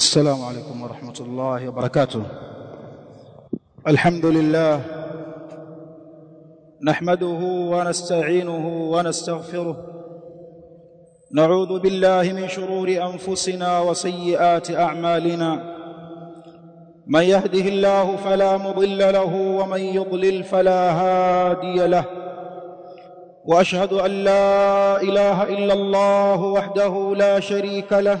السلام عليكم ورحمة الله وبركاته. الحمد لله نحمده ونستعينه ونستغفره نعوذ بالله من شرور أنفسنا وسيئات أعمالنا من يهده الله فلا مضل له ومن يضلل فلا هادي له واشهد ان لا اله الا الله وحده لا شريك له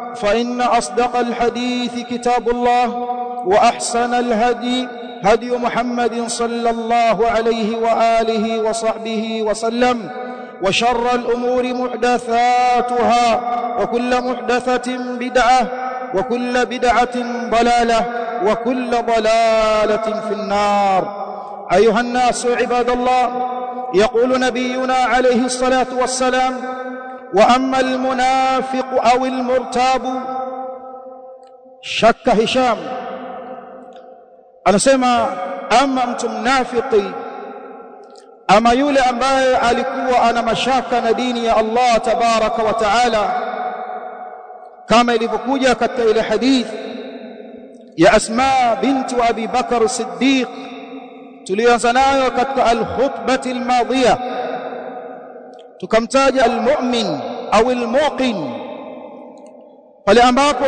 فإن أصدق الحديث كتاب الله وأحسن الهدي هدي محمد صلى الله عليه وآله وصحبه وسلم وشر الأمور محدثاتها وكل محدثة بدعة وكل بدعة ضلالة وكل ضلالة في النار. أيها الناس عباد الله يقول نبينا عليه الصلاة والسلام واما المنافق أو المرتاب شك هشام anasema ama mtu mnafiki ama yule ambaye alikuwa ana mashaka na dini ya Allah tabaraka wa taala kama ilivyokuja katika ile hadithi ya Asma binti Abi Bakar Siddiq tulianza nayo katika al-khutbati al-madhiya tukamtaja al-mu'min au al-muqin. Pale ambapo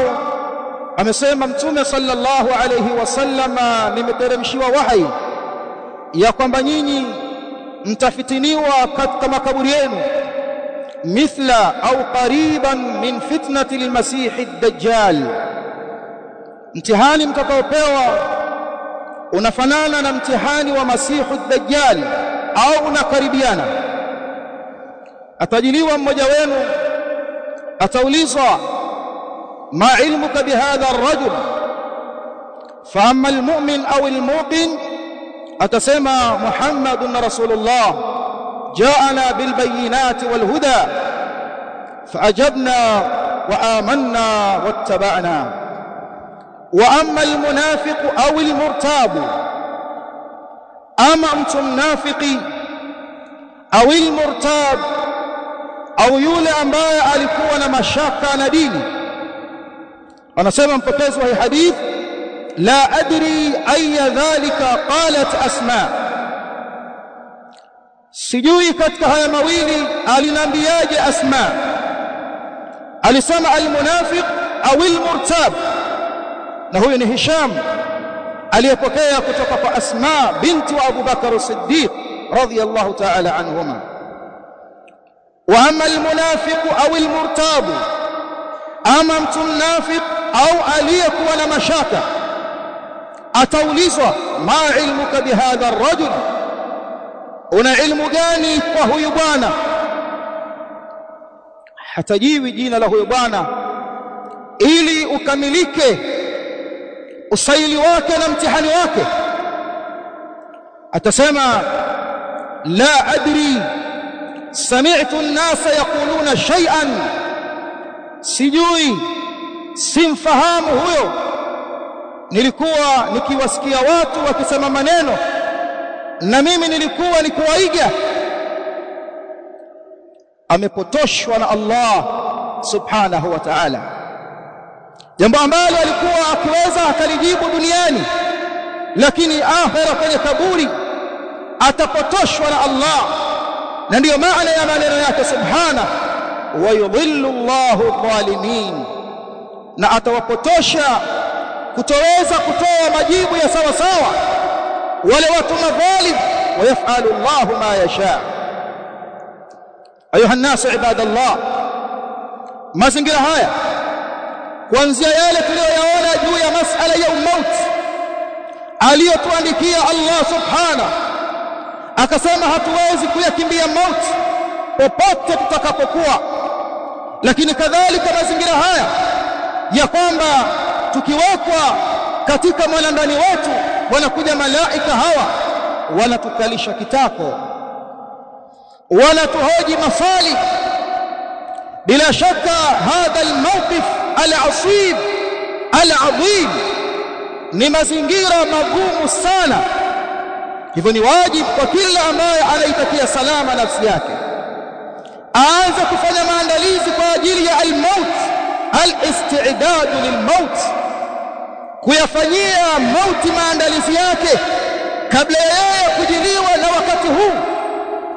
amesema mtume sallallahu alayhi wasallama nimeteremshiwa wahi ya kwamba nyinyi mtafitiniwa katika makaburi yenu mithla au qariban min fitnati almasih ad-dajjal. Mtihani mtakaopewa unafanana na mtihani wa masihu dajjal au unakaribiana atajiliwa mmoja wenu ataulizwa ma ilmuka bihadha ar-rajul fa amma al-mu'min aw al-muqin atasema muhammadun rasulullah ja'ana bil bayyinati wal huda فأجبنا وآمنا واتبعنا واما المنافق أو المرتاب اما mtu mnafiki au المرتاب au yule ambaye alikuwa na mashaka na dini. Anasema mpokezi wa hadith la adri aya dhalika qalat asma. Sijui katika haya mawili alinambiaje asma. Alisema almunafiq au almurtab. Na huyu ni Hisham aliyepokea kutoka kwa Asma binti wa abubakar Siddiq radiyallahu ta'ala anhuma wa ama almunafiqu au almurtabu ama mtu mnafiq au aliyekuwa na mashaka ataulizwa ma ilmuka bihadha arrajul? Una ilmu gani kwa huyu bwana? Hatajiwi jina la huyu bwana ili ukamilike usaili wake na mtihani wake. Atasema la adri sami'tu an-nasa yaquluna shay'an. Sijui simfahamu huyo. Nilikuwa nikiwasikia watu wakisema maneno na mimi nilikuwa nikiwaiga amepotoshwa na Allah subhanahu wa ta'ala. Jambo ambalo alikuwa akiweza akalijibu duniani lakini akhira kwenye kaburi atapotoshwa na Allah na ndiyo maana ya maneno yake subhana wa yudhillu Allahu dhalimin na atawapotosha kutoweza kutoa majibu ya sawa sawa wale watu madhalim wayafalu Allahu ma yasha. Ayuha nnasu ibadallah. Mazingira haya kuanzia yale tuliyoyaona juu ya masala ya umauti aliyotuandikia Allah subhana akasema hatuwezi kuyakimbia mauti popote tutakapokuwa. Lakini kadhalika mazingira haya ya kwamba tukiwekwa katika mwanandani wetu wanakuja malaika hawa wanatukalisha kitako wanatuhoji maswali. Bila shaka hadha almawqif al'asib alazim. Ni mazingira magumu sana hivyo ni wajibu kwa kila ambaye anaitakia salama nafsi yake. Aanze kufanya maandalizi kwa ajili ya almaut alistidadu lilmaut. Kuyafanyia mauti maandalizi yake kabla ya yeye kujiliwa na wakati huu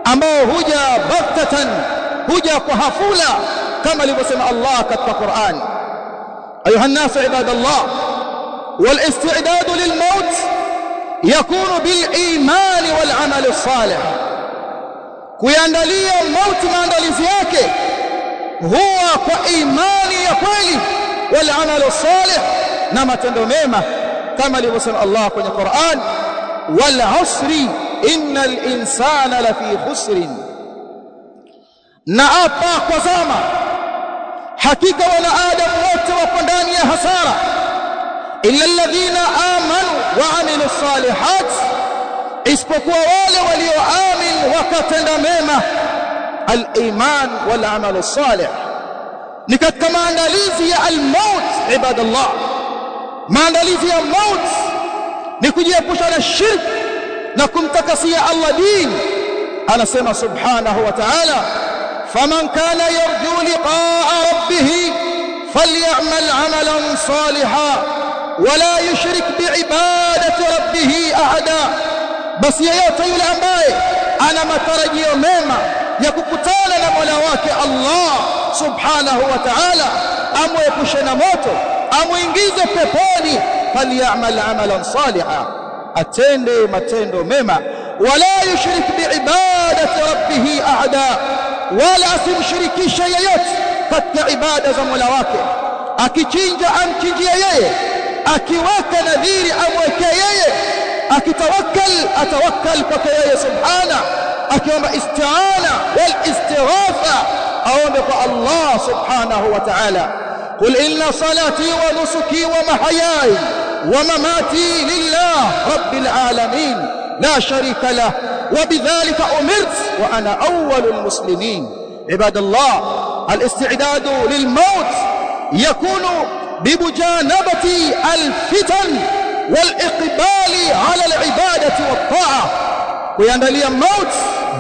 ambao huja baktatan huja kwa hafula kama alivyosema Allah katika Qur'an. Ayuha nnasu ibadallah yakunu bil walamali wal amali salih. Kuiandalia mauti maandalizi yake huwa kwa imani ya kweli walamali salih na matendo mema kama alivyosema Allah kwenye Qur'an wal asri innal insana lafi khusrin. Na apa kwa zama hakika wanaadamu wote wako ndani ya hasara. إلا الذين آمنوا وعملوا الصالحات إسبقوا أولي ولي آمن وقتنا ميمة الإيمان والعمل الصالح. نكت كما نليزي الموت عباد الله. ما نليزي الموت نكت يبوش على الشرك نكم تكسي الله دين. أنا سمى سبحانه وتعالى فمن كان يرجو لقاء ربه فليعمل عملا صالحا. Wala yushrik bi'ibadati rabbih ahada. Basi yeyote yule ambaye ana matarajio mema ya kukutana na Mola wake Allah subhanahu wa ta'ala amwepushe na moto amuingize peponi falyamal amalan saliha atende matendo mema. Wala yushrik biibadati rabbih ahada wala asimshirikishe yeyote katika ibada za Mola wake. Akichinja amchinjie yeye akiweka nadhiri amwekee yeye akitawakkal atawakkal kwake yeye subhana akiomba isti'ana wal istighatha aombe kwa Allah subhanahu wa ta'ala qul inna salati wa nusuki wa mahayai wa mamati lillah rabbil alamin la sharika lah wa bidhalika umirtu wa ana awwalul muslimin ibadallah الاستعداد للموت يكون بمجانبة الفتن والإقبال على العبادة والطاعة kuiandalia maut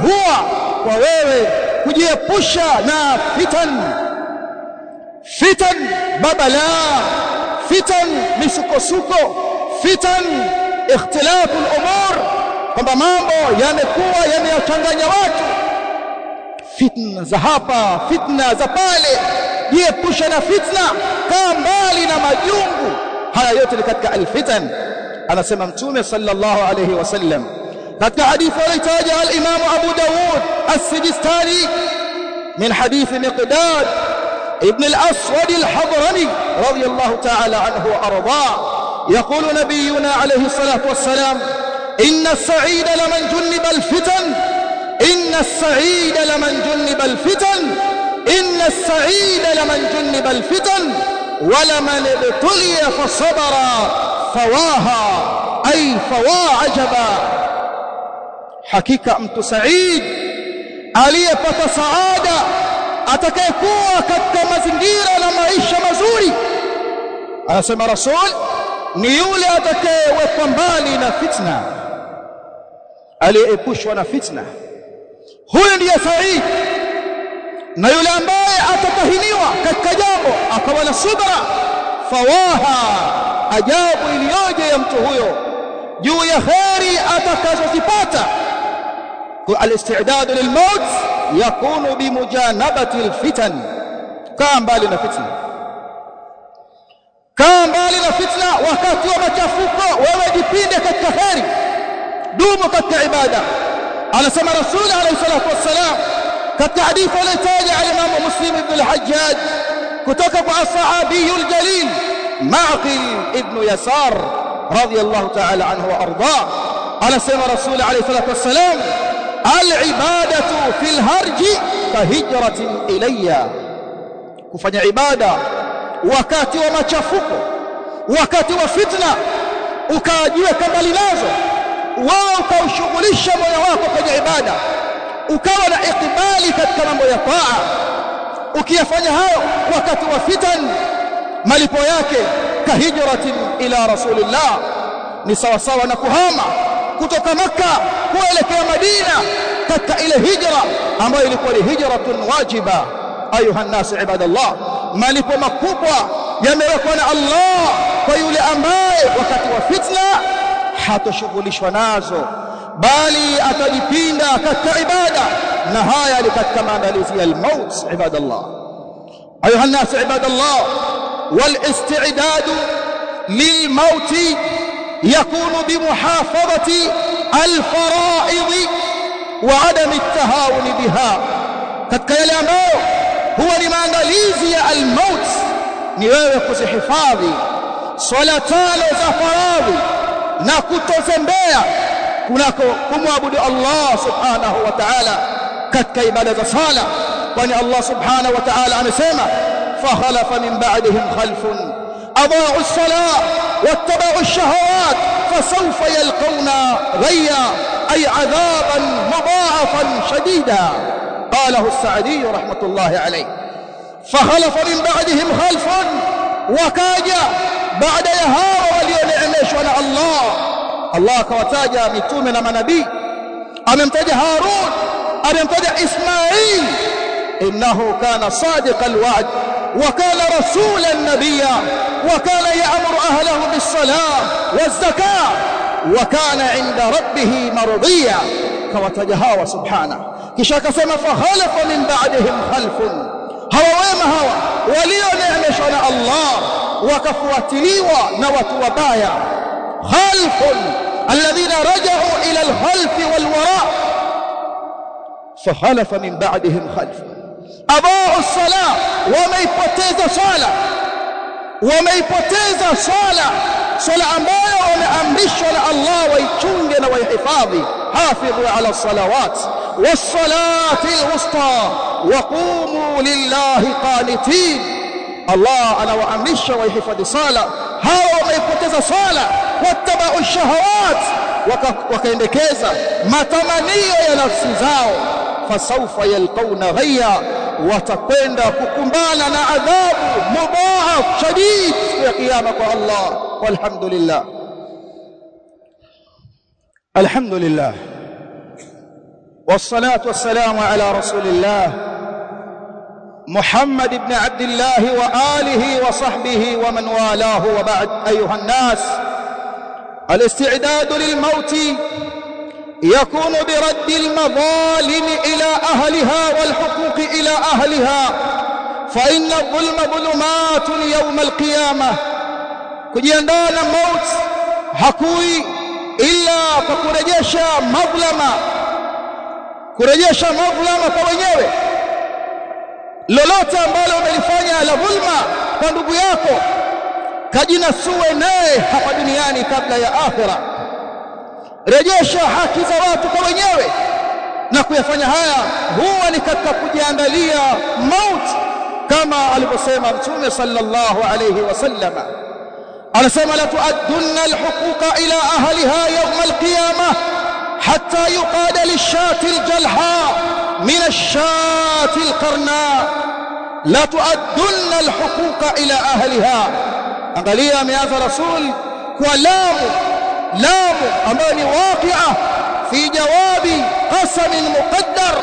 huwa kwa wewe kujiepusha na fitan fitan babala fitan misukosuko fitan ikhtilafu al-umur kwamba mambo yamekuwa yameyachanganya watu fitna za hapa fitna za pale jiepusha na fitna kaa mbali na majungu haya yote ni katika alfitan anasema mtume sallallahu alayhi wasallam katika hadithi aliyotaja al-Imam Abu Dawud as-Sijistani min hadith Miqdad ابن الأسود الحضرمي رضي الله تعالى عنه وأرضاه يقول نبينا عليه الصلاة والسلام إن السعيد لمن جنب الفتن إن السعيد لمن جنب الفتن إن السعيد لمن جنب الفتن ولمن ابتلي فصبر فواها أي فوا عجبا. حقيقة أنت سعيد؟ علي فتسعادة أتكيكوا كتك مزندير لما إيش مزوري؟ أنا سمع رسول نيولي أتكي وفنبالي نفتنا علي إيكوش ونفتنا هل يا سعيد. na yule ambaye atatahiniwa katika jambo akawa na subra fawaha ajabu iliyoje ya mtu huyo. Juu ya kheri atakazozipata alistidadu lilmaut yakunu bimujanabati alfitan kaa mbali na fitna. Kaa mbali na fitna wakati wa machafuko wewe jipinde katika kheri. Dumu katika ibada. Anasema rasuli alayhi salatu wassalam katika hadithi aliyotaja al-Imam Muslim ibn al-Hajjaj kutoka kwa sahabi al-jalil Ma'qil ibn Yasar radiyallahu ta'ala anhu wa anasema rasul alayhi salatu wassalam al-ibadatu fil harji ka hijratin ilayya. Kufanya ibada wakati wa machafuko wakati wa fitna ukajiweka mbali nazo wewe ukaushughulisha moyo wako kwenye ibada ukawa na ikibali katika mambo ya taa. Ukiyafanya hayo wakati wa fitan malipo yake kahijratin ila rasulillah. Ni sawa sawa na kuhama kutoka maka kuelekea madina katika ile hijra ambayo ilikuwa ni hijratun wajiba. Ayuha nnas ibadallah. Malipo makubwa yamewekwa na Allah kwa yule ambaye wakati wa fitna hatoshughulishwa nazo bali atajipinda katika ibada. Na haya ni katika maandalizi ya al-maut ibadallah. Ayuha an-nas ibadallah. Lil-maut yakunu bimuhafadhati al-fara'id wa adam at-tahawun biha. Katika yale ambayo huwa ni maandalizi ya al-maut ni wewe kuzihifadhi. Swala tano za faradhi na kutozembea kunako kumwabudu Allah subhanahu wa ta'ala katika ibada za sala kwani Allah subhanahu wa ta'ala amesema fakhalafa min ba'dihim khalfun adaa'u as-salah wattaba'u ash-shahawat fasawfa yalqawna ghayya ay 'adhaban mudha'afan shadida qalahu as-sa'di rahmatullahi alayh fakhalafa min ba'dihim khalfun wakaja baada ya hao walioneemeshwa na Allah Allah akawataja mitume na manabii. Amemtaja Harun amemtaja Ismail. Innahu kana sadiqal wa'd wa kana rasulan nabiyya wa kana ya'muru ahlahu bis-salah waz-zakah wa kana 'inda rabbih mardiya kawataja hawa subhana. Kisha akasema fa khalafa min ba'dihim khalfun. Hawa wema hawa walioneemeshwa na Allah wakafuatiliwa na watu wabaya خلف الذين رجعوا إلى الخلف والوراء. فخلف من بعدهم خلف. اضاعوا الصلاة وما يفتز صلاة. وما يفتز صلاة. صلاة أمبايا وما أمرش على الله ويتشنجن ويحفاظي حافظوا على الصلوات. والصلاة الوسطى. وقوموا لله قانتين. Allah anawaamrisha waihifadhi sala, hawa wameipoteza sala, wattabau shahawat, wakaendekeza matamanio ya nafsi zao, fasaufa yalqauna ghayya, watakwenda kukumbana na adhabu mudhaaf shadid ya kiyama kwa Allah. Walhamdulillah, alhamdulillah. Wassalatu wassalamu ala rasulillah. محمد بن عبد الله وآله وصحبه ومن والاه وبعد أيها الناس. الاستعداد للموت يكون برد المظالم إلى أهلها والحقوق إلى أهلها. فإن الظلم ظلمات يوم القيامة. kujiandaa na maut hakui ila kwa kurejesha madhlama kurejesha madhlama lolote ambalo umelifanya la dhulma kwa ndugu yako kajinasue naye hapa duniani kabla ya akhira rejesha haki za watu kwa wenyewe na kuyafanya haya huwa ni katika kujiandalia mauti, kama alivyosema mtume sallallahu alayhi wasallama, anasema la tuaddunna alhuquqa ila ahliha yawm alqiyama hatta yuqada lishati aljalha min ashati alqarna la tuaddunna alhuquqa ila ahliha angalia ameanza rasul kwa lamu lamu ambayo ni waqi'a fi jawabi qasam muqaddar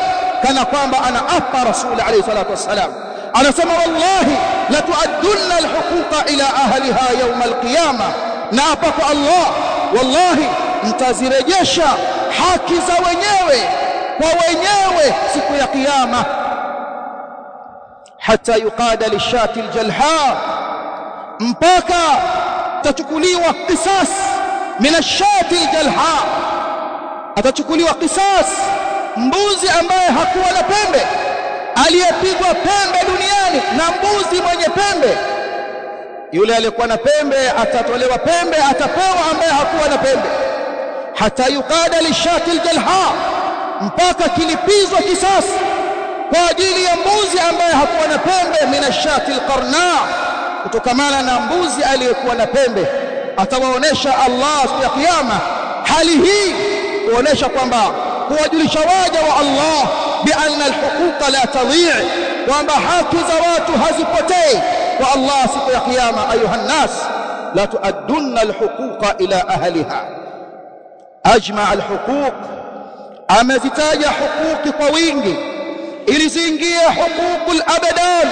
kana kwamba ana apa rasul alayhi salatu wassalam. Anasema wallahi la tuaddunna alhuquqa ila ahliha yawm alqiyama. Na apa kwa Allah wallahi mtazirejesha haki za wenyewe kwa wenyewe siku ya kiyama. Hata yuqada lishati aljalha mpaka tachukuliwa qisas min ashati aljalha atachukuliwa qisas mbuzi ambaye hakuwa na pembe aliyepigwa pembe duniani na mbuzi mwenye pembe. Yule aliyekuwa na pembe atatolewa pembe atapewa ambaye hakuwa na pembe. Hata yuqada lishati aljalha mpaka kilipizwa kisasi kwa ajili ya mbuzi ambaye hakuwa na pembe minashati alqarna kutokamana na mbuzi aliyekuwa na pembe. Atawaonesha Allah siku ya kiyama hali hii kuonesha kwamba kuwajulisha waja wa Allah bianna alhuquqa la tadhi' kwamba haki za watu hazipotei. Kwa Allah siku ya kiyama ayuha nnas la tuaddunna alhuquqa ila ahliha. Ajma alhuquq amezitaja hukuki kwa wingi ili ziingie huququl abadan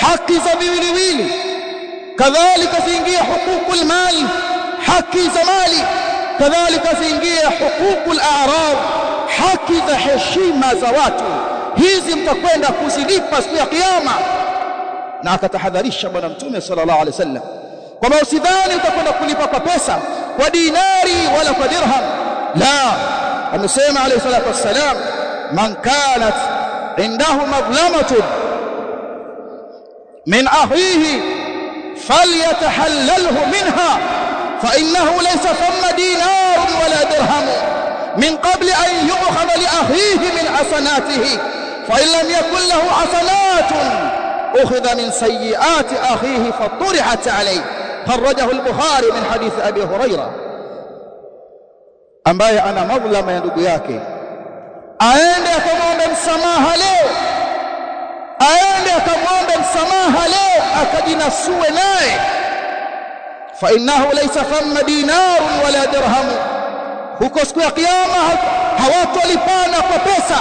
haki za viwiliwili kadhalika ziingie huququl mali haki za mali. Kadhalika ziingie huququl a'rad haki za heshima za watu. Hizi mtakwenda kuzilipa siku ya kiyama. Na akatahadharisha bwana mtume sallallahu alaihi wasallam kwamba usidhani utakwenda kulipa kwa pesa kwa dinari wala kwa dirham. La amesema alayhi salatu wassalam man kanat indahu madlamatun min akhihi falyatahallalhu minha fa innahu laysa thamma dinarun wala dirhamun min qabli an yu'khadha li akhihi min hasanatihi fa in lam yakun lahu hasanatun أخذ من سيئات أخيه فطرحت عليه خرجه البخاري من حديث أبي هريرة ambaye ana madhlama ya ndugu yake. Aende akamwombe msamaha leo. Aende akamwombe msamaha leo akajinasue naye. Fa innahu laysa thamma dinarun wala dirhamu. Huko siku ya kiyama hawatolipana kwa pesa.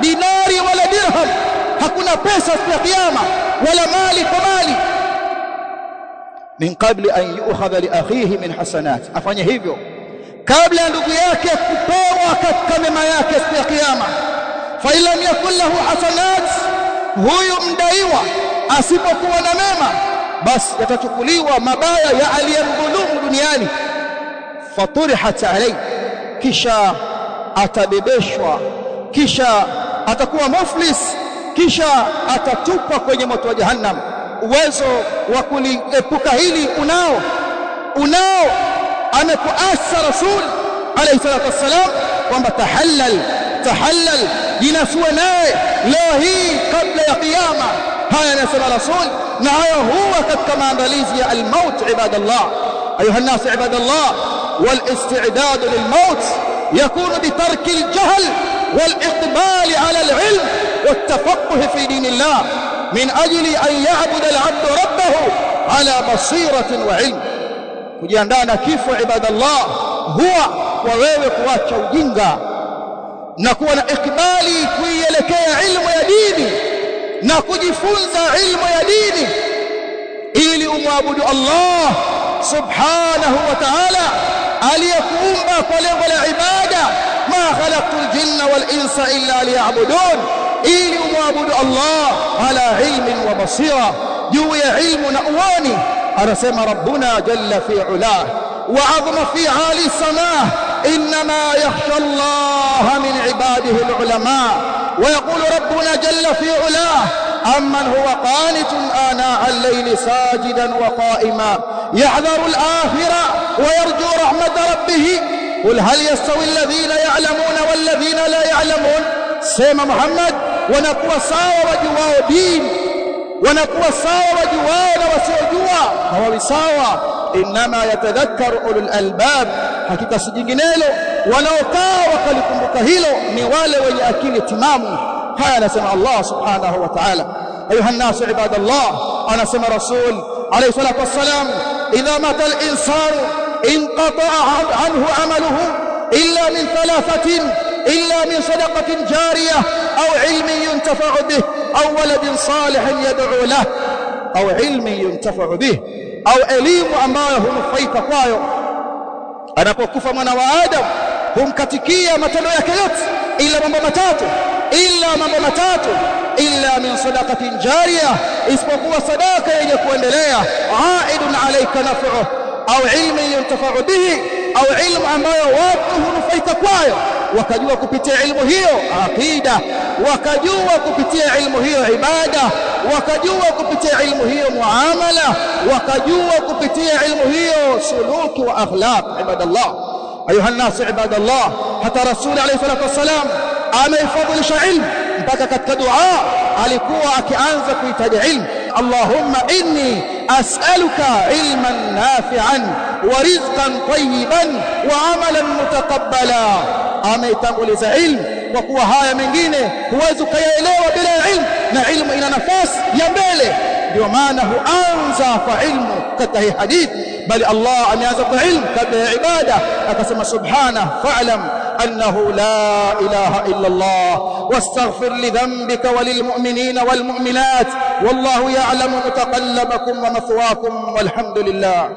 Dinari wala dirham. Hakuna pesa siku ya kiyama wala mali kwa mali. Min qabli an yu'khadha li akhihi min hasanat. Afanye hivyo kabla ya ndugu yake kupewa katika mema yake siku ya kiyama. Fa ilam yakun lahu hasanat huyu mdaiwa asipokuwa na mema basi yatachukuliwa mabaya ya aliyemdhulumu duniani. Faturihat alayhi kisha atabebeshwa kisha atakuwa muflis kisha atatupwa kwenye moto wa jahannam. Uwezo wa kuliepuka hili unao unao amekuasa rasul alayhi salatu wassalam kwamba tahallal tahallal jinasua naye leo hii kabla ya kiyama haya anasema rasul na haya huwa katika maandalizi ya almaut ibadallah ayuha عباد الله والاستعداد للموت يكون بترك الجهل والإقبال على العلم والتفقه في دين الله من أجل أن يعبد العبد ربه على بصيرة وعلم kujiandaa na kifo ibadallah huwa kwa wewe kuacha ujinga na kuwa na ikbali kuielekea ilmu ya dini na kujifunza ilmu ya dini ili umwabudu Allah subhanahu wa ta'ala aliyekuumba kwa lengo la ibada. Ma khalaqtul jinna wal insa illa liya'budun ili umwabudu Allah ala ilmin wa basira juu ya ilmu na uoni أرسم ربنا جل في علاه وعظم في عالي سماه إنما يخشى الله من عباده العلماء ويقول ربنا جل في علاه أمن هو قانت آناء الليل ساجدا وقائما يحذر الآخرة ويرجو رحمة ربه قل هل يستوي الذين يعلمون والذين لا يعلمون سيم محمد wanakuwa sawa waja wao wanakuwa sawa wajuwao na wasiojua. Hawawi sawa. Inma yatadhakkaru ulul albab. Hakika si jinginelo wanaokaa wakalikumbuka hilo ni wale wenye akili timamu. Haya anasema Allah subhanahu wa ta'ala. Ayuha nnasu ibadallah. Anasema rasul alayhi salatu wassalam idha mata al-insanu inqata'a anhu amaluhu illa min thalathatin. illa min sadaqatin jariyah aw ilmin yuntafa'u bih أو ولد صالح يدعو له أو علم ينتفع به أو elimu ambayo hunufaika kwayo anapokufa mwana wa Adam humkatikia matendo yake yote ila mambo matatu illa mambo matatu illa min sadaqatin jariya isipokuwa sadaka yenye kuendelea aidun alayka naf'uhu au ilmi yuntafa'u bihi au ilmu ambayo watu hunufaika kwayo wakajua kupitia ilmu hiyo aqida wakajua kupitia ilmu hiyo ibada wakajua kupitia ilmu hiyo muamala wakajua kupitia ilmu hiyo suluki wa akhlaq ibadallah. Ayuha nnasu, ibadallah. Hata Rasuli alayhi salatu wassalam ameifadhilisha ilmu mpaka katika dua alikuwa akianza kuitaja ilmu. Allahumma inni as'aluka ilman nafi'an wa rizqan tayyiban wa amalan mutaqabbala ameitanguliza ilmu kwa kuwa haya mengine huwezi kuyaelewa bila ilmu na ilmu ina nafasi ya mbele ndio maana huanza kwa ilmu katika hii hadithi bali Allah ameanza kwa ilmu kabla ya ibada akasema subhana fa'lam annahu la ilaha illa Allah wastaghfir li dhanbika wa lilmu'minina walmu'minat wallahu ya'lamu mutaqallabakum wa mathwaakum walhamdulillah